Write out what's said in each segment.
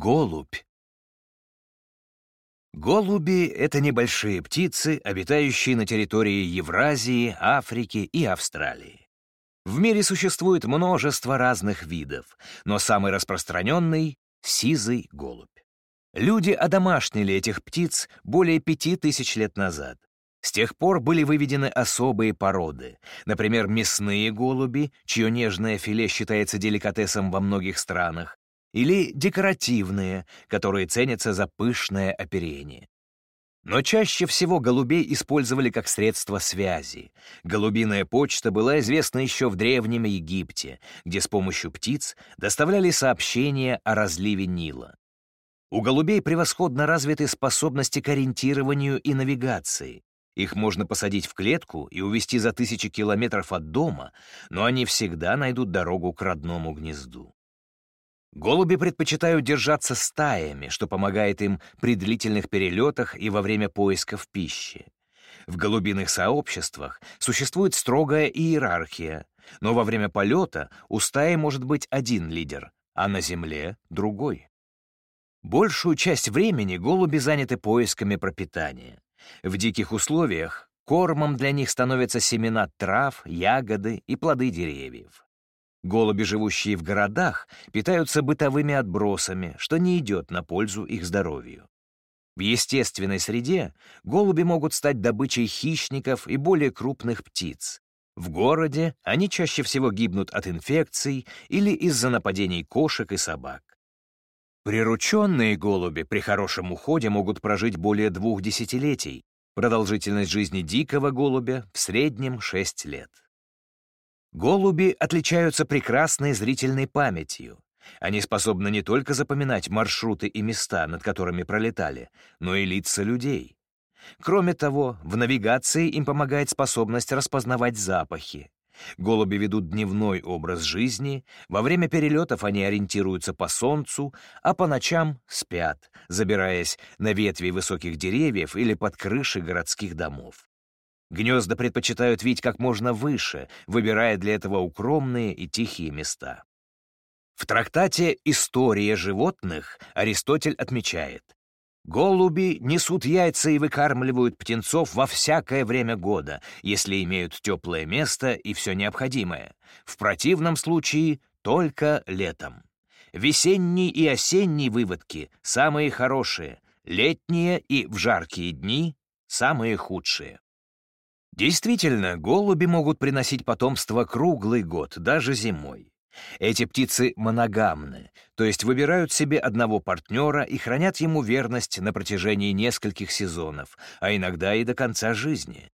Голубь. Голуби — это небольшие птицы, обитающие на территории Евразии, Африки и Австралии. В мире существует множество разных видов, но самый распространенный — сизый голубь. Люди одомашнили этих птиц более пяти тысяч лет назад. С тех пор были выведены особые породы, например, мясные голуби, чье нежное филе считается деликатесом во многих странах, или декоративные, которые ценятся за пышное оперение. Но чаще всего голубей использовали как средство связи. Голубиная почта была известна еще в Древнем Египте, где с помощью птиц доставляли сообщения о разливе Нила. У голубей превосходно развиты способности к ориентированию и навигации. Их можно посадить в клетку и увезти за тысячи километров от дома, но они всегда найдут дорогу к родному гнезду. Голуби предпочитают держаться стаями, что помогает им при длительных перелетах и во время поисков пищи. В голубиных сообществах существует строгая иерархия, но во время полета у стаи может быть один лидер, а на Земле — другой. Большую часть времени голуби заняты поисками пропитания. В диких условиях кормом для них становятся семена трав, ягоды и плоды деревьев. Голуби, живущие в городах, питаются бытовыми отбросами, что не идет на пользу их здоровью. В естественной среде голуби могут стать добычей хищников и более крупных птиц. В городе они чаще всего гибнут от инфекций или из-за нападений кошек и собак. Прирученные голуби при хорошем уходе могут прожить более двух десятилетий. Продолжительность жизни дикого голубя в среднем 6 лет. Голуби отличаются прекрасной зрительной памятью. Они способны не только запоминать маршруты и места, над которыми пролетали, но и лица людей. Кроме того, в навигации им помогает способность распознавать запахи. Голуби ведут дневной образ жизни, во время перелетов они ориентируются по солнцу, а по ночам спят, забираясь на ветви высоких деревьев или под крыши городских домов. Гнезда предпочитают видеть как можно выше, выбирая для этого укромные и тихие места. В трактате «История животных» Аристотель отмечает, Голуби несут яйца и выкармливают птенцов во всякое время года, если имеют теплое место и все необходимое. В противном случае только летом. Весенние и осенние выводки — самые хорошие, летние и в жаркие дни — самые худшие. Действительно, голуби могут приносить потомство круглый год, даже зимой. Эти птицы моногамны, то есть выбирают себе одного партнера и хранят ему верность на протяжении нескольких сезонов, а иногда и до конца жизни.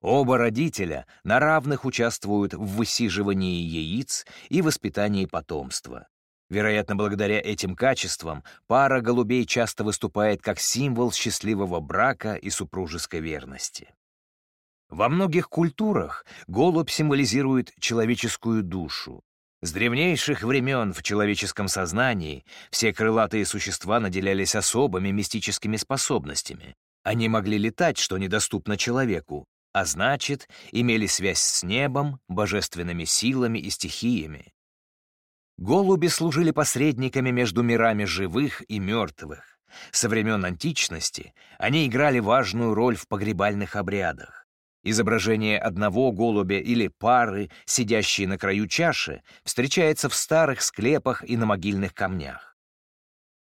Оба родителя на равных участвуют в высиживании яиц и воспитании потомства. Вероятно, благодаря этим качествам пара голубей часто выступает как символ счастливого брака и супружеской верности. Во многих культурах голубь символизирует человеческую душу. С древнейших времен в человеческом сознании все крылатые существа наделялись особыми мистическими способностями. Они могли летать, что недоступно человеку, а значит, имели связь с небом, божественными силами и стихиями. Голуби служили посредниками между мирами живых и мертвых. Со времен античности они играли важную роль в погребальных обрядах. Изображение одного голубя или пары, сидящей на краю чаши, встречается в старых склепах и на могильных камнях.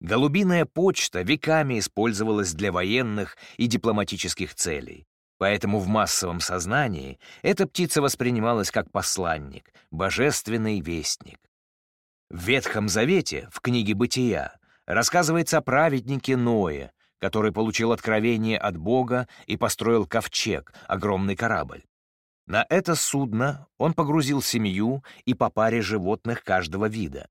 Голубиная почта веками использовалась для военных и дипломатических целей, поэтому в массовом сознании эта птица воспринималась как посланник, божественный вестник. В Ветхом Завете, в книге «Бытия», рассказывается о праведнике Ное, который получил откровение от Бога и построил ковчег, огромный корабль. На это судно он погрузил семью и по паре животных каждого вида.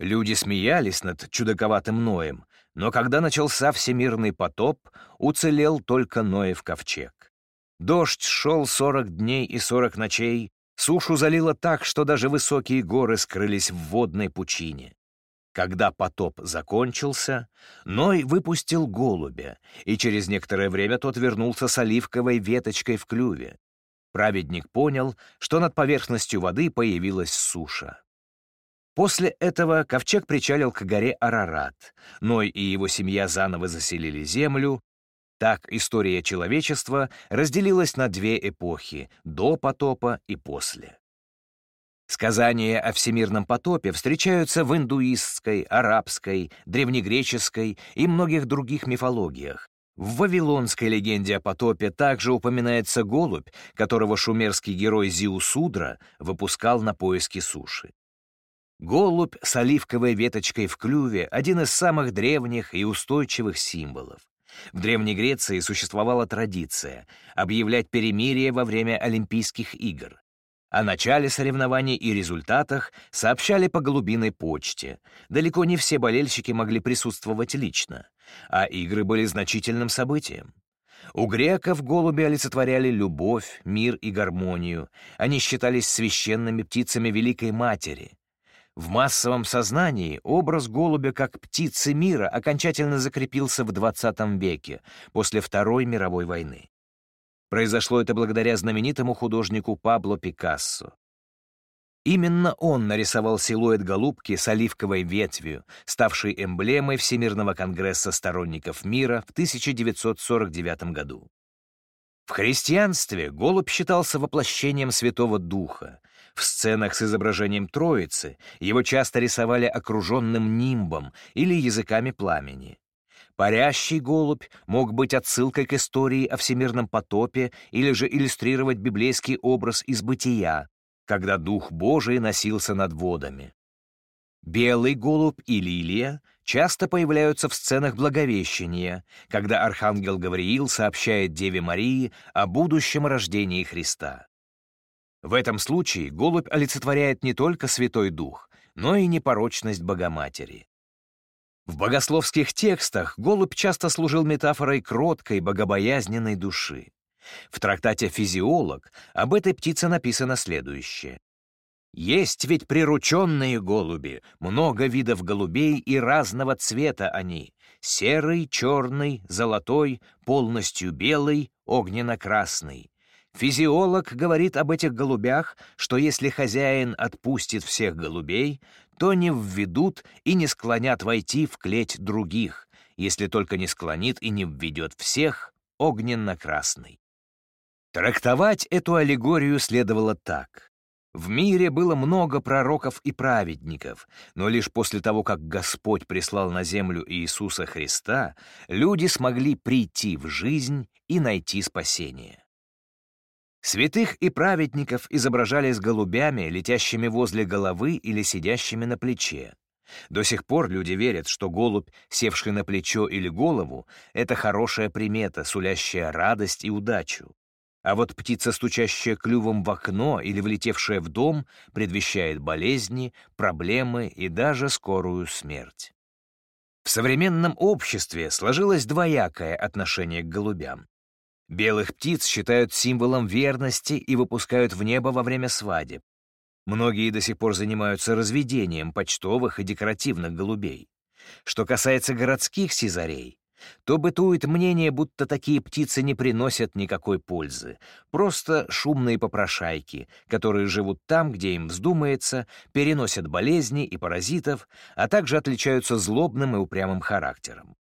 Люди смеялись над чудаковатым Ноем, но когда начался всемирный потоп, уцелел только Ноев ковчег. Дождь шел сорок дней и сорок ночей, сушу залило так, что даже высокие горы скрылись в водной пучине. Когда потоп закончился, Ной выпустил голубя, и через некоторое время тот вернулся с оливковой веточкой в клюве. Праведник понял, что над поверхностью воды появилась суша. После этого ковчег причалил к горе Арарат. Ной и его семья заново заселили землю. Так история человечества разделилась на две эпохи — до потопа и после. Сказания о всемирном потопе встречаются в индуистской, арабской, древнегреческой и многих других мифологиях. В вавилонской легенде о потопе также упоминается голубь, которого шумерский герой Зиусудра выпускал на поиски суши. Голубь с оливковой веточкой в клюве — один из самых древних и устойчивых символов. В Древней Греции существовала традиция объявлять перемирие во время Олимпийских игр. О начале соревнований и результатах сообщали по голубиной почте. Далеко не все болельщики могли присутствовать лично, а игры были значительным событием. У греков голуби олицетворяли любовь, мир и гармонию. Они считались священными птицами Великой Матери. В массовом сознании образ голубя как птицы мира окончательно закрепился в XX веке, после Второй мировой войны. Произошло это благодаря знаменитому художнику Пабло Пикассо. Именно он нарисовал силуэт голубки с оливковой ветвью, ставшей эмблемой Всемирного конгресса сторонников мира в 1949 году. В христианстве голубь считался воплощением Святого Духа. В сценах с изображением Троицы его часто рисовали окруженным нимбом или языками пламени. Парящий голубь мог быть отсылкой к истории о всемирном потопе или же иллюстрировать библейский образ из бытия, когда Дух Божий носился над водами. Белый голубь и лилия часто появляются в сценах Благовещения, когда архангел Гавриил сообщает Деве Марии о будущем рождении Христа. В этом случае голубь олицетворяет не только Святой Дух, но и непорочность Богоматери. В богословских текстах голубь часто служил метафорой кроткой, богобоязненной души. В трактате «Физиолог» об этой птице написано следующее. «Есть ведь прирученные голуби, много видов голубей и разного цвета они, серый, черный, золотой, полностью белый, огненно-красный. Физиолог говорит об этих голубях, что если хозяин отпустит всех голубей, то не введут и не склонят войти в клеть других, если только не склонит и не введет всех огненно-красный. Трактовать эту аллегорию следовало так. В мире было много пророков и праведников, но лишь после того, как Господь прислал на землю Иисуса Христа, люди смогли прийти в жизнь и найти спасение. Святых и праведников изображали с голубями, летящими возле головы или сидящими на плече. До сих пор люди верят, что голубь, севший на плечо или голову, — это хорошая примета, сулящая радость и удачу. А вот птица, стучащая клювом в окно или влетевшая в дом, предвещает болезни, проблемы и даже скорую смерть. В современном обществе сложилось двоякое отношение к голубям. Белых птиц считают символом верности и выпускают в небо во время свадеб. Многие до сих пор занимаются разведением почтовых и декоративных голубей. Что касается городских сизарей, то бытует мнение, будто такие птицы не приносят никакой пользы, просто шумные попрошайки, которые живут там, где им вздумается, переносят болезни и паразитов, а также отличаются злобным и упрямым характером.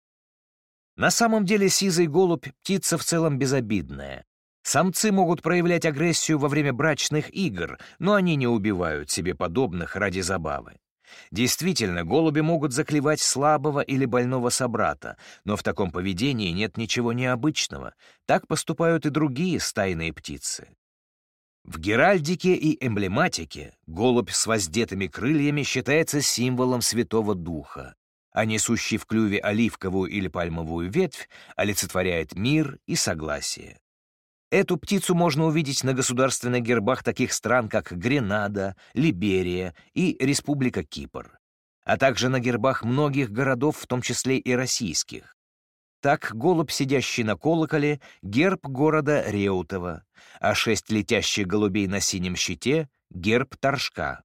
На самом деле сизый голубь — птица в целом безобидная. Самцы могут проявлять агрессию во время брачных игр, но они не убивают себе подобных ради забавы. Действительно, голуби могут заклевать слабого или больного собрата, но в таком поведении нет ничего необычного. Так поступают и другие стайные птицы. В геральдике и эмблематике голубь с воздетыми крыльями считается символом Святого Духа а несущий в клюве оливковую или пальмовую ветвь олицетворяет мир и согласие. Эту птицу можно увидеть на государственных гербах таких стран, как Гренада, Либерия и Республика Кипр, а также на гербах многих городов, в том числе и российских. Так голубь, сидящий на колоколе, герб города Реутова, а шесть летящих голубей на синем щите — герб Торжка.